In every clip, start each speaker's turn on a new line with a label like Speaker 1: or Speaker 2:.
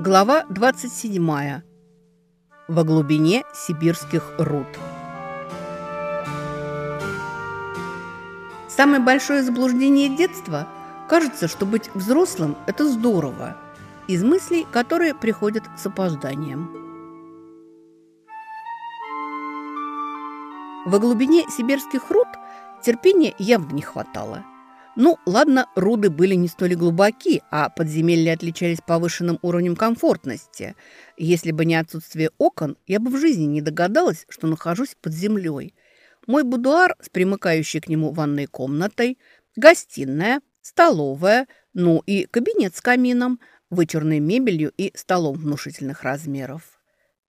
Speaker 1: Глава 27. Во глубине сибирских руд. Самое большое заблуждение детства – кажется, что быть взрослым – это здорово. Из мыслей, которые приходят с опозданием. Во глубине сибирских руд терпения явно не хватало – ну, ладно, руды были не столь глубоки, а подземелья отличались повышенным уровнем комфортности. Если бы не отсутствие окон, я бы в жизни не догадалась, что нахожусь под землей. Мой будуар с примыкающей к нему ванной комнатой, гостиная, столовая, ну и кабинет с камином, вычурной мебелью и столом внушительных размеров.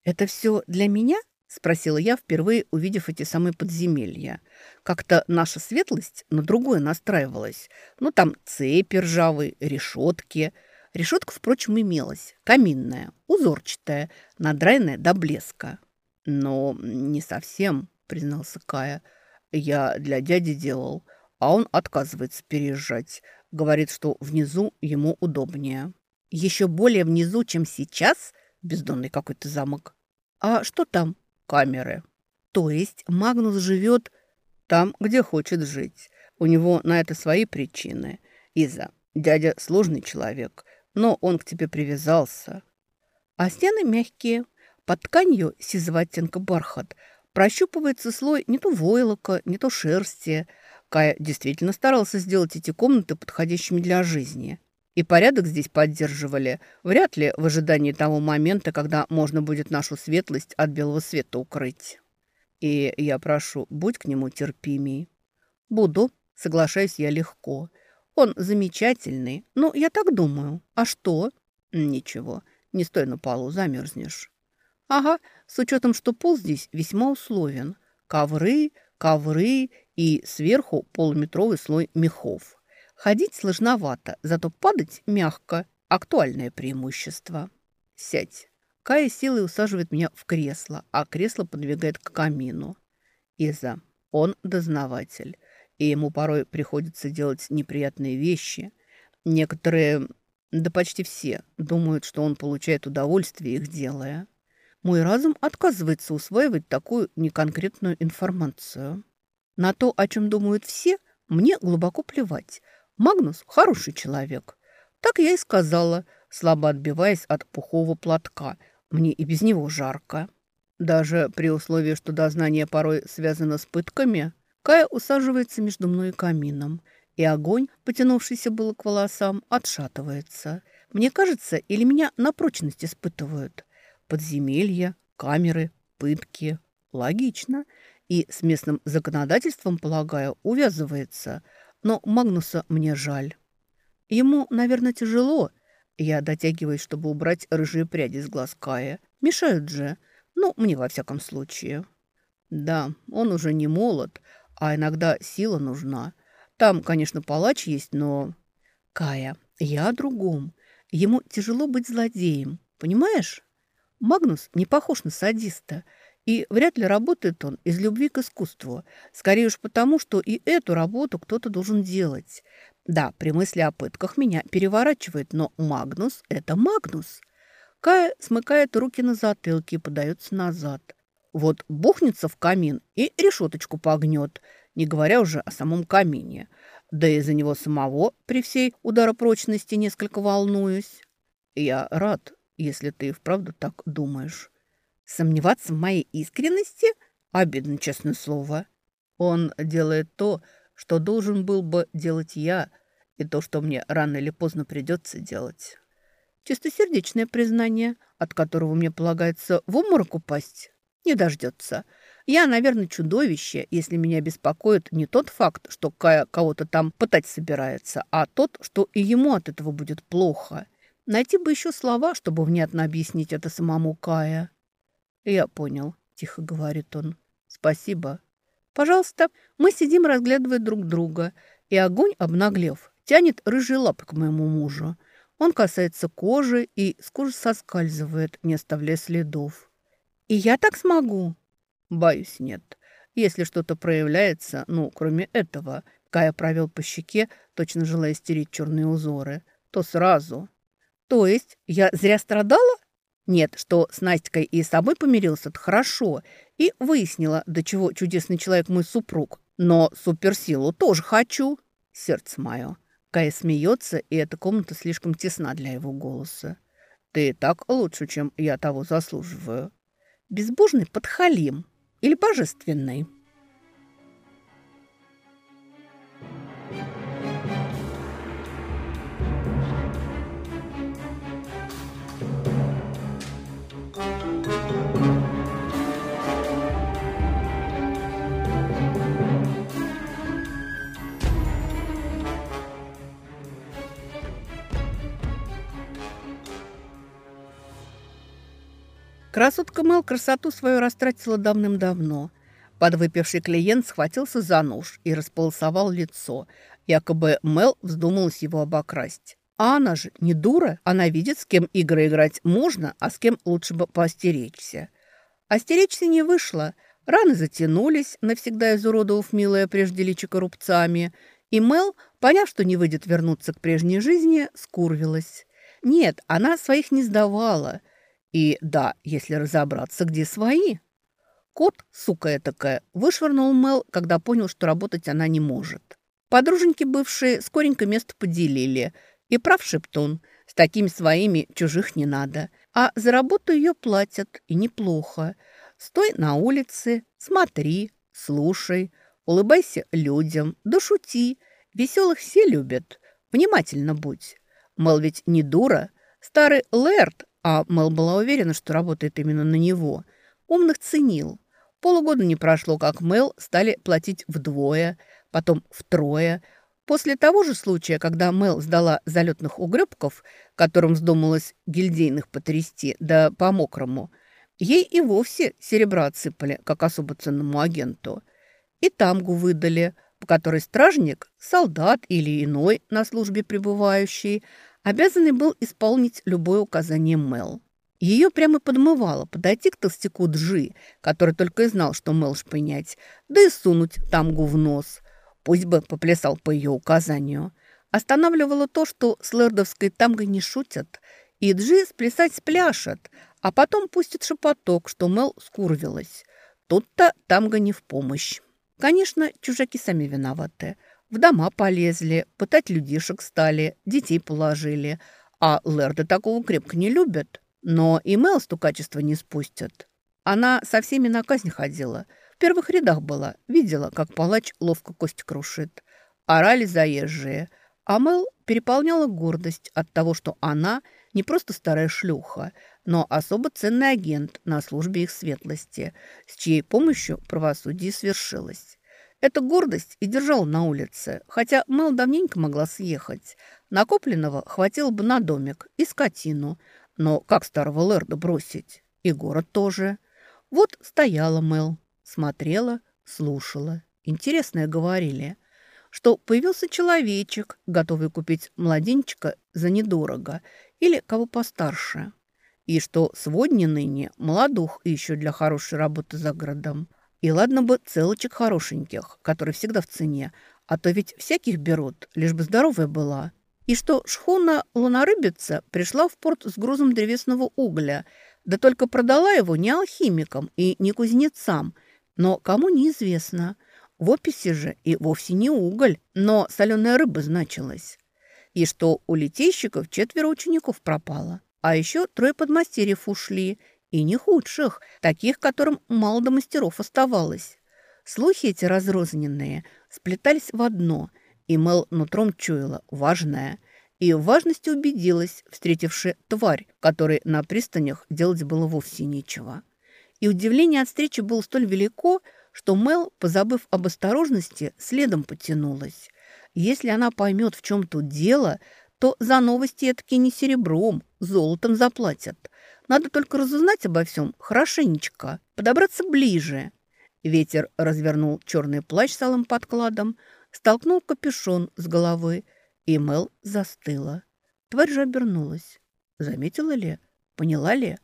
Speaker 1: «Это все для меня?» – спросила я, впервые увидев эти самые подземелья. Как-то наша светлость на другое настраивалась. Ну, там цепи ржавые, решетки. Решетка, впрочем, имелась. Каминная, узорчатая, надраенная до блеска. Но не совсем, признался Кая. Я для дяди делал, а он отказывается переезжать. Говорит, что внизу ему удобнее. Еще более внизу, чем сейчас? Бездонный какой-то замок. А что там? Камеры. То есть Магнус живет там, где хочет жить. У него на это свои причины. Иза, дядя сложный человек, но он к тебе привязался. А стены мягкие. Под тканью сизого оттенка бархат прощупывается слой не то войлока, не то шерсти. Кая действительно старался сделать эти комнаты подходящими для жизни. И порядок здесь поддерживали, вряд ли в ожидании того момента, когда можно будет нашу светлость от белого света укрыть. И я прошу, будь к нему терпимей. Буду, соглашаюсь я легко. Он замечательный, ну, я так думаю. А что? Ничего, не стой на полу, замерзнешь. Ага, с учетом, что пол здесь весьма условен. Ковры, ковры и сверху полуметровый слой мехов. Ходить сложновато, зато падать мягко. Актуальное преимущество. Сядь. Кая силой усаживает меня в кресло, а кресло подвигает к камину. Иза. Он дознаватель, и ему порой приходится делать неприятные вещи. Некоторые, да почти все, думают, что он получает удовольствие их делая. Мой разум отказывается усваивать такую неконкретную информацию. На то, о чем думают все, мне глубоко плевать – Магнус хороший человек. Так я и сказала, слабо отбиваясь от пухового платка. Мне и без него жарко. Даже при условии, что дознание порой связано с пытками, Кая усаживается между мной и камином, и огонь, потянувшийся было к волосам, отшатывается. Мне кажется, или меня на прочность испытывают. Подземелья, камеры, пытки. Логично. И с местным законодательством, полагаю, увязывается – но Магнуса мне жаль. Ему, наверное, тяжело. Я дотягиваюсь, чтобы убрать рыжие пряди с глаз Кая. Мешают же. Ну, мне во всяком случае. Да, он уже не молод, а иногда сила нужна. Там, конечно, палач есть, но... Кая, я о другом. Ему тяжело быть злодеем, понимаешь? Магнус не похож на садиста – и вряд ли работает он из любви к искусству. Скорее уж потому, что и эту работу кто-то должен делать. Да, при мысли о пытках меня переворачивает, но Магнус – это Магнус. Кая смыкает руки на затылке и подается назад. Вот бухнется в камин и решеточку погнет, не говоря уже о самом камине. Да и за него самого при всей ударопрочности несколько волнуюсь. Я рад, если ты вправду так думаешь. Сомневаться в моей искренности? Обидно, честное слово. Он делает то, что должен был бы делать я, и то, что мне рано или поздно придется делать. Чистосердечное признание, от которого мне полагается в обморок упасть, не дождется. Я, наверное, чудовище, если меня беспокоит не тот факт, что Кая кого-то там пытать собирается, а тот, что и ему от этого будет плохо. Найти бы еще слова, чтобы внятно объяснить это самому Кая. «Я понял», – тихо говорит он. «Спасибо». «Пожалуйста». Мы сидим, разглядывая друг друга, и огонь, обнаглев, тянет рыжие лапы к моему мужу. Он касается кожи и с кожи соскальзывает, не оставляя следов. «И я так смогу?» «Боюсь, нет. Если что-то проявляется, ну, кроме этого...» Кая провел по щеке, точно желая стереть черные узоры. «То сразу...» То есть я зря страдала? Нет, что с Настикой и собой помирился, это хорошо. И выяснила, до чего чудесный человек мой супруг. Но суперсилу тоже хочу. Сердце мое. Кая смеется, и эта комната слишком тесна для его голоса. Ты так лучше, чем я того заслуживаю. Безбожный подхалим или божественный? Красотка Мел красоту свою растратила давным-давно. Подвыпивший клиент схватился за нож и располосовал лицо. Якобы Мел вздумалась его обокрасть. А она же не дура. Она видит, с кем игры играть можно, а с кем лучше бы поостеречься. Остеречься не вышло. Раны затянулись, навсегда изуродовав милое прежде личико рубцами. И Мел, поняв, что не выйдет вернуться к прежней жизни, скурвилась. Нет, она своих не сдавала. И да, если разобраться, где свои. Кот, сука такая, вышвырнул Мел, когда понял, что работать она не может. Подруженьки бывшие скоренько место поделили. И прав Шептун, с такими своими чужих не надо. А за работу ее платят, и неплохо. Стой на улице, смотри, слушай, улыбайся людям, да шути. Веселых все любят. Внимательно будь. Мел ведь не дура. Старый Лэрд а Мэл была уверена, что работает именно на него. Умных ценил. Полугода не прошло, как Мэл стали платить вдвое, потом втрое. После того же случая, когда Мэл сдала залетных угребков, которым вздумалось гильдейных потрясти, да по-мокрому, ей и вовсе серебра отсыпали, как особо ценному агенту. И тамгу выдали, по которой стражник, солдат или иной на службе пребывающий – обязанный был исполнить любое указание Мел. Ее прямо подмывало подойти к толстяку Джи, который только и знал, что Мел шпынять, да и сунуть тамгу в нос. Пусть бы поплясал по ее указанию. Останавливало то, что с лэрдовской тамгой не шутят, и Джи сплясать спляшет, а потом пустит шепоток, что Мел скурвилась. Тут-то тамга не в помощь. Конечно, чужаки сами виноваты – в дома полезли, пытать людишек стали, детей положили. А Лерды такого крепко не любят. Но и Мел стукачество не спустят. Она со всеми на казнь ходила. В первых рядах была. Видела, как палач ловко кость крушит. Орали заезжие. А Мел переполняла гордость от того, что она не просто старая шлюха, но особо ценный агент на службе их светлости, с чьей помощью правосудие свершилось. Эта гордость и держала на улице, хотя Мэл давненько могла съехать. Накопленного хватило бы на домик и скотину, но как старого Лерда бросить? И город тоже. Вот стояла Мэл, смотрела, слушала. Интересное говорили, что появился человечек, готовый купить младенчика за недорого или кого постарше, и что сводни ныне молодух еще для хорошей работы за городом. И ладно бы целочек хорошеньких, которые всегда в цене, а то ведь всяких берут, лишь бы здоровая была. И что шхуна лунорыбица пришла в порт с грузом древесного угля, да только продала его не алхимикам и не кузнецам, но кому неизвестно. В описи же и вовсе не уголь, но соленая рыба значилась. И что у литейщиков четверо учеников пропало, а еще трое подмастерьев ушли – и не худших, таких, которым мало до мастеров оставалось. Слухи эти разрозненные сплетались в одно, и Мел нутром чуяла важное. И в важности убедилась, встретивши тварь, которой на пристанях делать было вовсе нечего. И удивление от встречи было столь велико, что Мел, позабыв об осторожности, следом потянулась. Если она поймет, в чем тут дело, то за новости таки не серебром, золотом заплатят. Надо только разузнать обо всем хорошенечко, подобраться ближе. Ветер развернул черный плащ с алым подкладом, столкнул капюшон с головы, и Мел застыла. Тварь же обернулась. Заметила ли? Поняла ли?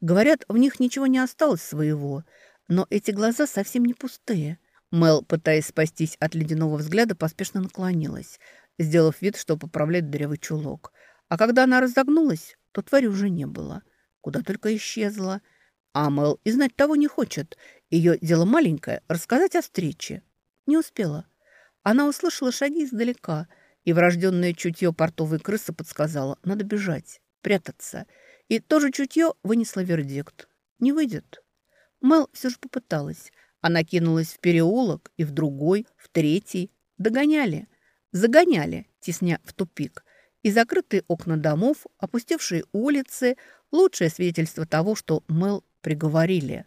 Speaker 1: Говорят, в них ничего не осталось своего, но эти глаза совсем не пустые. Мел, пытаясь спастись от ледяного взгляда, поспешно наклонилась, сделав вид, что поправляет дырявый чулок. А когда она разогнулась, то твари уже не было. Куда только исчезла. А Мэл и знать того не хочет. Ее дело маленькое – рассказать о встрече. Не успела. Она услышала шаги издалека, и врожденное чутье портовой крысы подсказала – надо бежать, прятаться. И тоже чутье вынесло вердикт. Не выйдет. Мэл все же попыталась. Она кинулась в переулок и в другой, в третий. Догоняли. Загоняли, тесня в тупик. И закрытые окна домов, опустевшие улицы – лучшее свидетельство того, что Мэл приговорили.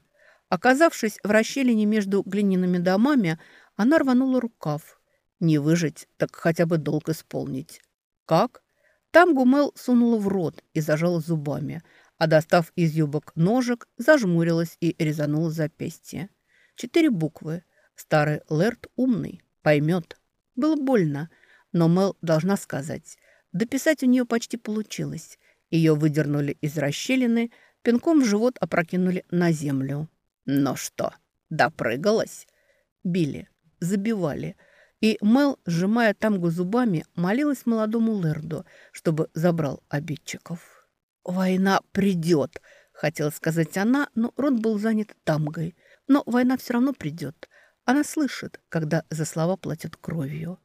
Speaker 1: Оказавшись в расщелине между глиняными домами, она рванула рукав. Не выжить, так хотя бы долг исполнить. Как? Там Гумел сунула в рот и зажала зубами, а достав из юбок ножик, зажмурилась и резанула запястье. Четыре буквы. Старый Лерт умный, поймет. Было больно, но Мел должна сказать. Дописать у нее почти получилось. Ее выдернули из расщелины, пинком в живот опрокинули на землю. «Ну что, допрыгалась?» Били, забивали. И Мел, сжимая тамгу зубами, молилась молодому Лерду, чтобы забрал обидчиков. «Война придет», — хотела сказать она, но рот был занят тамгой. «Но война все равно придет. Она слышит, когда за слова платят кровью».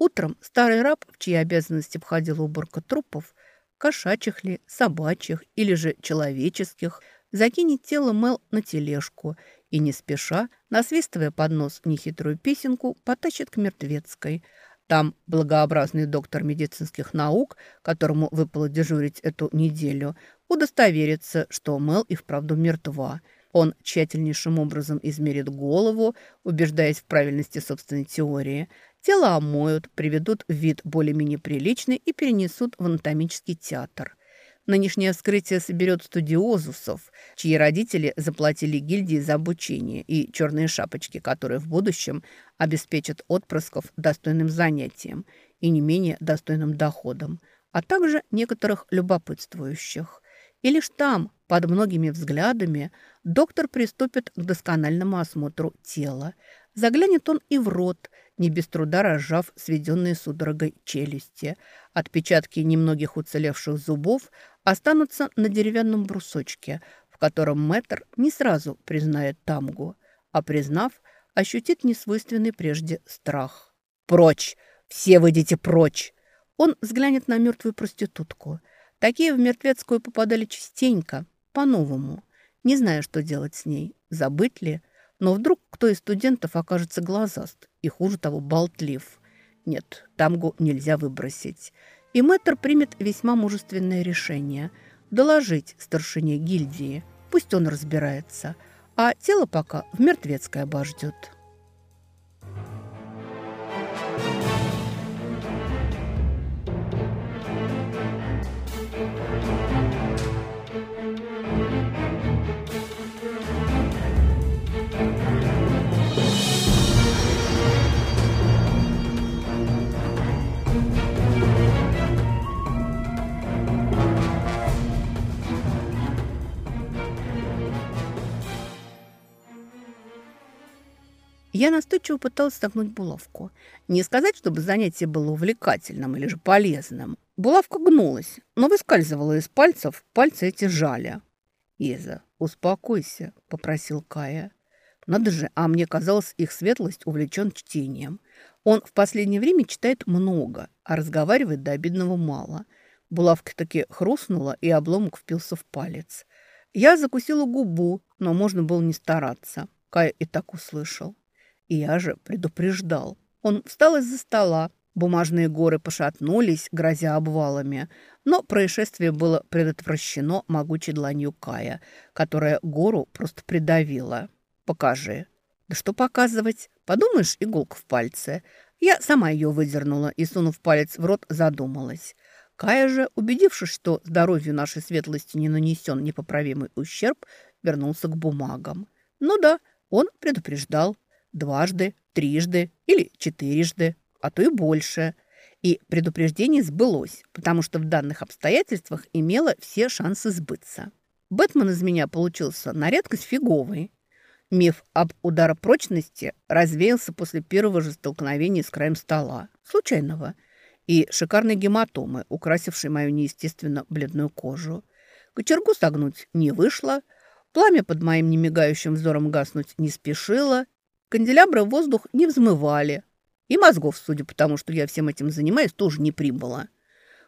Speaker 1: Утром старый раб, в чьи обязанности входила уборка трупов, кошачьих ли, собачьих или же человеческих, закинет тело Мел на тележку и, не спеша, насвистывая под нос нехитрую песенку, потащит к мертвецкой. Там благообразный доктор медицинских наук, которому выпало дежурить эту неделю, удостоверится, что Мел и вправду мертва. Он тщательнейшим образом измерит голову, убеждаясь в правильности собственной теории. Тело омоют, приведут в вид более-менее приличный и перенесут в анатомический театр. Нынешнее вскрытие соберет студиозусов, чьи родители заплатили гильдии за обучение, и черные шапочки, которые в будущем обеспечат отпрысков достойным занятием и не менее достойным доходом, а также некоторых любопытствующих. И лишь там, под многими взглядами, доктор приступит к доскональному осмотру тела. Заглянет он и в рот, не без труда разжав сведенные судорогой челюсти. Отпечатки немногих уцелевших зубов останутся на деревянном брусочке, в котором мэтр не сразу признает тамгу, а признав, ощутит несвойственный прежде страх. «Прочь! Все выйдите прочь!» Он взглянет на мертвую проститутку. Такие в мертвецкую попадали частенько, по-новому. Не знаю, что делать с ней, забыть ли. Но вдруг кто из студентов окажется глазаст и, хуже того, болтлив. Нет, тамгу нельзя выбросить. И мэтр примет весьма мужественное решение – доложить старшине гильдии. Пусть он разбирается, а тело пока в мертвецкой обождет. Я настойчиво пыталась стогнуть булавку. Не сказать, чтобы занятие было увлекательным или же полезным. Булавка гнулась, но выскальзывала из пальцев, пальцы эти жали. «Иза, успокойся», — попросил Кая. Надо же, а мне казалось, их светлость увлечен чтением. Он в последнее время читает много, а разговаривает до обидного мало. Булавка таки хрустнула, и обломок впился в палец. Я закусила губу, но можно было не стараться. Кая и так услышал. Я же предупреждал. Он встал из-за стола. Бумажные горы пошатнулись, грозя обвалами. Но происшествие было предотвращено могучей дланью Кая, которая гору просто придавила. «Покажи». «Да что показывать? Подумаешь, иголка в пальце». Я сама ее выдернула и, сунув палец в рот, задумалась. Кая же, убедившись, что здоровью нашей светлости не нанесен непоправимый ущерб, вернулся к бумагам. Ну да, он предупреждал дважды, трижды или четырежды, а то и больше. И предупреждение сбылось, потому что в данных обстоятельствах имело все шансы сбыться. Бэтмен из меня получился на редкость фиговый. Миф об ударопрочности развеялся после первого же столкновения с краем стола. Случайного. и шикарные гематомы, украсившие мою неестественно бледную кожу. Кочергу согнуть не вышло, пламя под моим немигающим взором гаснуть не спешило, канделябры в воздух не взмывали, и мозгов, судя по тому, что я всем этим занимаюсь, тоже не прибыло.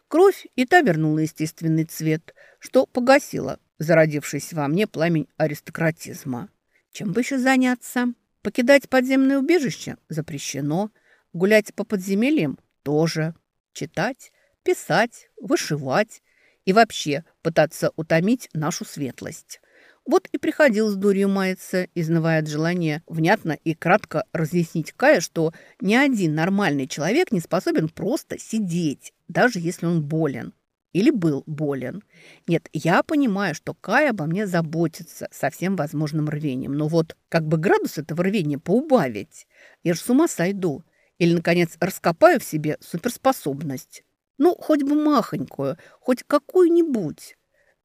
Speaker 1: Кровь и та вернула естественный цвет, что погасило зародившийся во мне пламень аристократизма. Чем бы еще заняться? Покидать подземное убежище запрещено, гулять по подземельям тоже, читать, писать, вышивать и вообще пытаться утомить нашу светлость. Вот и приходил с дурью маяться, изнывая от желания внятно и кратко разъяснить Кая, что ни один нормальный человек не способен просто сидеть, даже если он болен. Или был болен. Нет, я понимаю, что Кай обо мне заботится со всем возможным рвением. Но вот как бы градус этого рвения поубавить? Я же с ума сойду. Или, наконец, раскопаю в себе суперспособность. Ну, хоть бы махонькую, хоть какую-нибудь.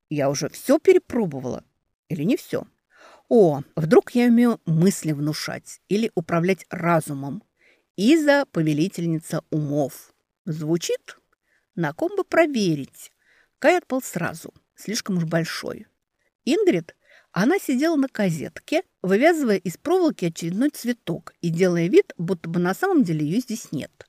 Speaker 1: Я уже все перепробовала. Или не все? О, вдруг я умею мысли внушать или управлять разумом. Иза – повелительница умов. Звучит? На ком бы проверить? Кай отпал сразу, слишком уж большой. Ингрид, она сидела на козетке, вывязывая из проволоки очередной цветок и делая вид, будто бы на самом деле ее здесь нет.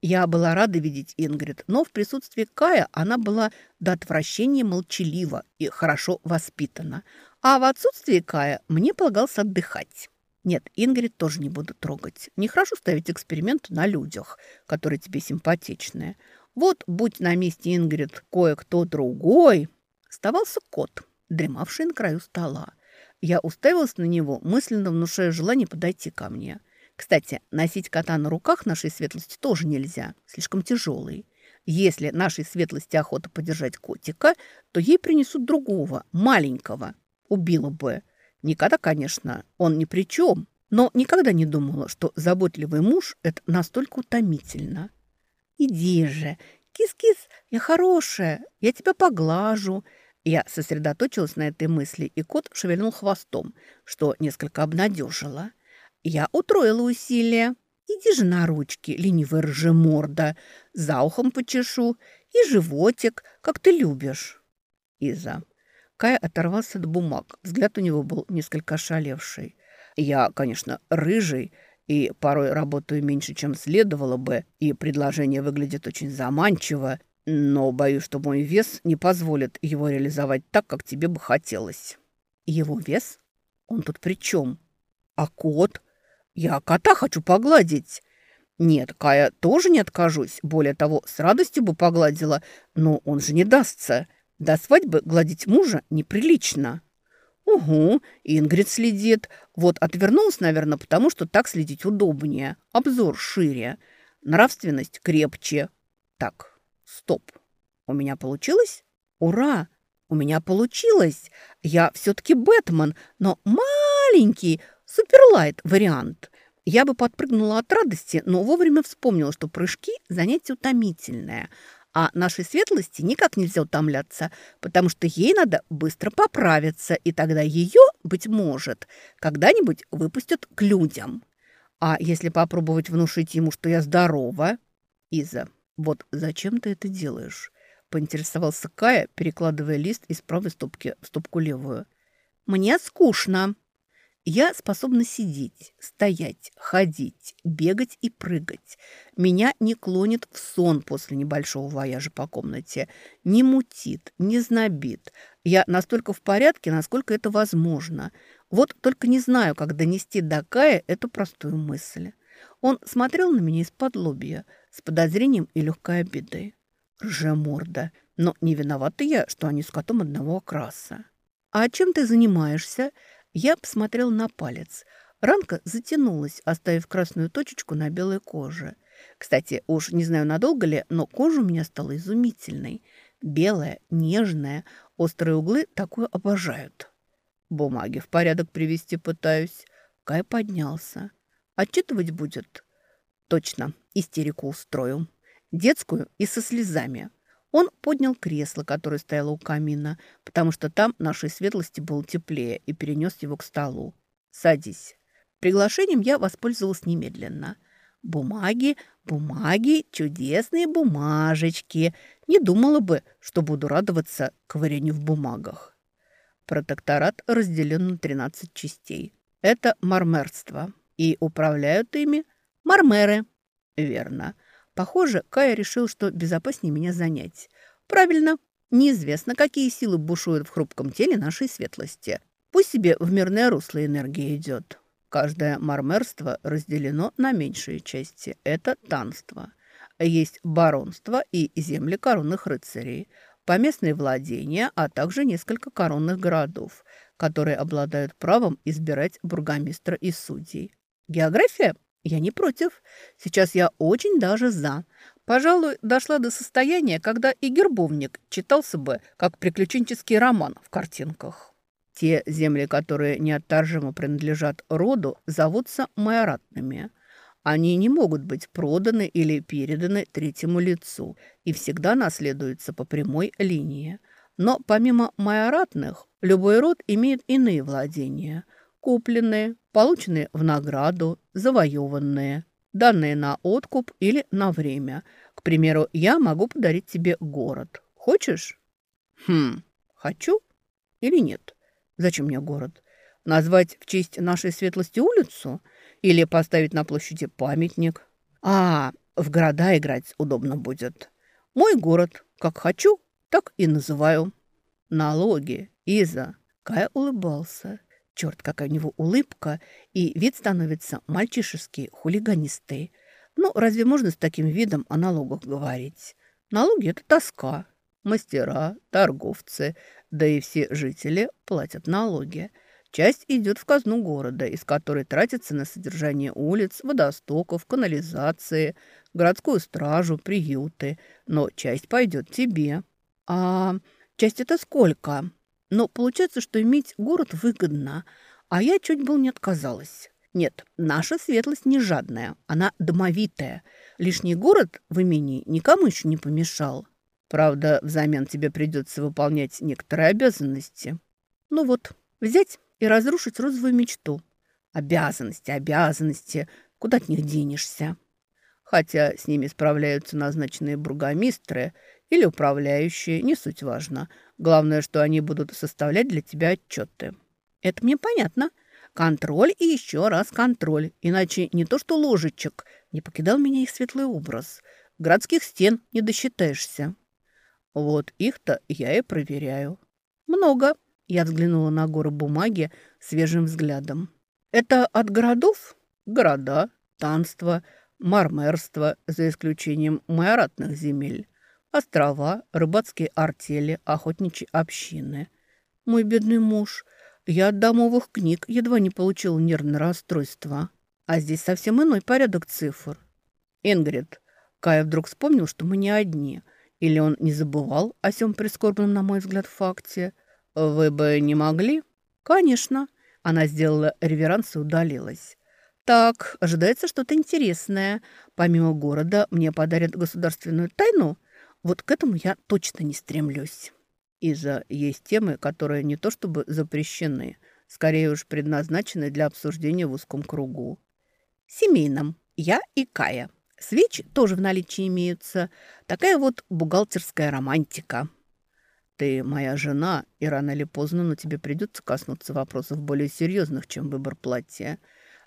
Speaker 1: Я была рада видеть Ингрид, но в присутствии Кая она была до отвращения молчалива и хорошо воспитана. А в отсутствии Кая мне полагалось отдыхать. Нет, Ингрид тоже не буду трогать. Нехорошо ставить эксперимент на людях, которые тебе симпатичные. Вот, будь на месте Ингрид кое-кто другой, оставался кот, дремавший на краю стола. Я уставилась на него, мысленно внушая желание подойти ко мне. Кстати, носить кота на руках нашей светлости тоже нельзя, слишком тяжелый. Если нашей светлости охота подержать котика, то ей принесут другого, маленького. Убила бы. Никогда, конечно, он ни при чем, но никогда не думала, что заботливый муж – это настолько утомительно. «Иди же! Кис-кис, я хорошая, я тебя поглажу!» Я сосредоточилась на этой мысли, и кот шевельнул хвостом, что несколько обнадежило. Я утроила усилия. «Иди же на ручки, ленивая ржеморда, за ухом почешу и животик, как ты любишь». Иза. Кая оторвался от бумаг. Взгляд у него был несколько ошалевший. «Я, конечно, рыжий, и порой работаю меньше, чем следовало бы, и предложение выглядит очень заманчиво, но боюсь, что мой вес не позволит его реализовать так, как тебе бы хотелось». «Его вес? Он тут при чем? А кот? Я кота хочу погладить». «Нет, Кая тоже не откажусь. Более того, с радостью бы погладила, но он же не дастся. До свадьбы гладить мужа неприлично». «Угу, Ингрид следит. Вот отвернулась, наверное, потому что так следить удобнее. Обзор шире. Нравственность крепче. Так, стоп. У меня получилось? Ура! У меня получилось! Я все-таки Бэтмен, но маленький, суперлайт вариант». Я бы подпрыгнула от радости, но вовремя вспомнила, что прыжки – занятие утомительное – а нашей светлости никак нельзя утомляться, потому что ей надо быстро поправиться, и тогда ее, быть может, когда-нибудь выпустят к людям. А если попробовать внушить ему, что я здорова? Иза, вот зачем ты это делаешь? Поинтересовался Кая, перекладывая лист из правой стопки в стопку левую. Мне скучно. Я способна сидеть, стоять, ходить, бегать и прыгать. Меня не клонит в сон после небольшого вояжа по комнате. Не мутит, не знобит. Я настолько в порядке, насколько это возможно. Вот только не знаю, как донести до Кая эту простую мысль. Он смотрел на меня из-под лобья, с подозрением и легкой обидой. Ржеморда. Но не виновата я, что они с котом одного окраса. «А чем ты занимаешься?» Я посмотрел на палец. Ранка затянулась, оставив красную точечку на белой коже. Кстати, уж не знаю, надолго ли, но кожа у меня стала изумительной. Белая, нежная, острые углы такое обожают. Бумаги в порядок привести пытаюсь. Кай поднялся. Отчитывать будет? Точно, истерику устрою. Детскую и со слезами. Он поднял кресло, которое стояло у камина, потому что там нашей светлости было теплее, и перенес его к столу. «Садись». Приглашением я воспользовалась немедленно. Бумаги, бумаги, чудесные бумажечки. Не думала бы, что буду радоваться ковырянию в бумагах. Протекторат разделен на 13 частей. Это мармерство. И управляют ими мармеры. Верно. Похоже, Кая решил, что безопаснее меня занять. Правильно. Неизвестно, какие силы бушуют в хрупком теле нашей светлости. Пусть себе в мирное русло энергия идет. Каждое мармерство разделено на меньшие части. Это танство. Есть баронство и земли коронных рыцарей, поместные владения, а также несколько коронных городов, которые обладают правом избирать бургомистра и судей. География? Я не против. Сейчас я очень даже за. Пожалуй, дошла до состояния, когда и гербовник читался бы, как приключенческий роман в картинках. Те земли, которые неотторжимо принадлежат роду, зовутся майоратными. Они не могут быть проданы или переданы третьему лицу и всегда наследуются по прямой линии. Но помимо майоратных, любой род имеет иные владения – купленные, полученные в награду, завоеванные, данные на откуп или на время. К примеру, я могу подарить тебе город. Хочешь? Хм, хочу или нет? Зачем мне город? Назвать в честь нашей светлости улицу? Или поставить на площади памятник? А, в города играть удобно будет. Мой город, как хочу, так и называю. Налоги, Иза. Кая улыбался. Черт, какая у него улыбка, и вид становится мальчишеский, хулиганистый. Ну, разве можно с таким видом о налогах говорить? Налоги – это тоска. Мастера, торговцы, да и все жители платят налоги. Часть идет в казну города, из которой тратится на содержание улиц, водостоков, канализации, городскую стражу, приюты. Но часть пойдет тебе. А часть это сколько? Но получается, что иметь город выгодно, а я чуть было не отказалась. Нет, наша светлость не жадная, она домовитая. Лишний город в имени никому еще не помешал. Правда, взамен тебе придется выполнять некоторые обязанности. Ну вот, взять и разрушить розовую мечту. Обязанности, обязанности, куда от них денешься? Хотя с ними справляются назначенные бургомистры или управляющие, не суть важно. Главное, что они будут составлять для тебя отчеты. Это мне понятно. Контроль и еще раз контроль. Иначе не то что ложечек, не покидал меня их светлый образ. Городских стен не досчитаешься. Вот их-то я и проверяю. Много. Я взглянула на горы бумаги свежим взглядом. Это от городов? Города, танство, мармерство, за исключением майоратных земель. Острова, рыбацкие артели, охотничьи общины. Мой бедный муж, я от домовых книг едва не получил нервное расстройство. А здесь совсем иной порядок цифр. Ингрид, Кая вдруг вспомнил, что мы не одни – или он не забывал о сём прискорбном, на мой взгляд, факте? Вы бы не могли? Конечно. Она сделала реверанс и удалилась. Так, ожидается что-то интересное. Помимо города мне подарят государственную тайну? Вот к этому я точно не стремлюсь. Иза, есть темы, которые не то чтобы запрещены, скорее уж предназначены для обсуждения в узком кругу. Семейном. Я и Кая. Свечи тоже в наличии имеются. Такая вот бухгалтерская романтика. Ты моя жена, и рано или поздно, но тебе придется коснуться вопросов более серьезных, чем выбор платья.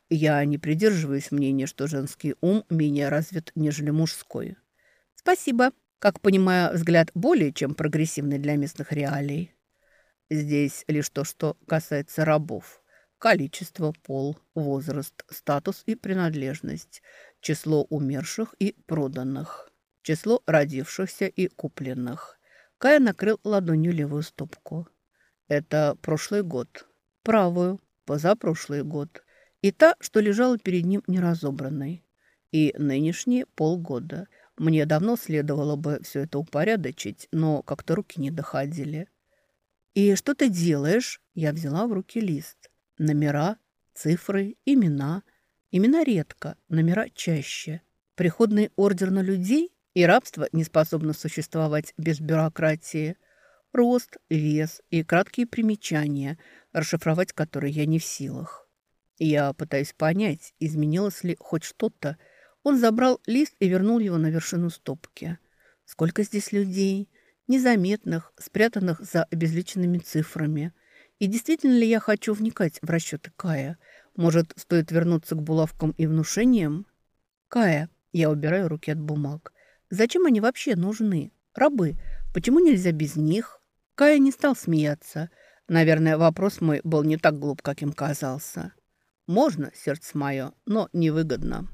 Speaker 1: Я не придерживаюсь мнения, что женский ум менее развит, нежели мужской. Спасибо. Как понимаю, взгляд более чем прогрессивный для местных реалий. Здесь лишь то, что касается рабов. Количество, пол, возраст, статус и принадлежность – число умерших и проданных, число родившихся и купленных. Кая накрыл ладонью левую стопку. Это прошлый год. Правую, позапрошлый год. И та, что лежала перед ним неразобранной. И нынешние полгода. Мне давно следовало бы все это упорядочить, но как-то руки не доходили. «И что ты делаешь?» Я взяла в руки лист. Номера, цифры, имена, Имена редко, номера чаще. Приходный ордер на людей и рабство не способно существовать без бюрократии. Рост, вес и краткие примечания, расшифровать которые я не в силах. Я пытаюсь понять, изменилось ли хоть что-то. Он забрал лист и вернул его на вершину стопки. Сколько здесь людей, незаметных, спрятанных за обезличенными цифрами. И действительно ли я хочу вникать в расчеты Кая? Может, стоит вернуться к булавкам и внушениям? Кая, я убираю руки от бумаг. Зачем они вообще нужны? Рабы. Почему нельзя без них? Кая не стал смеяться. Наверное, вопрос мой был не так глуп, как им казался. Можно, сердце мое, но невыгодно.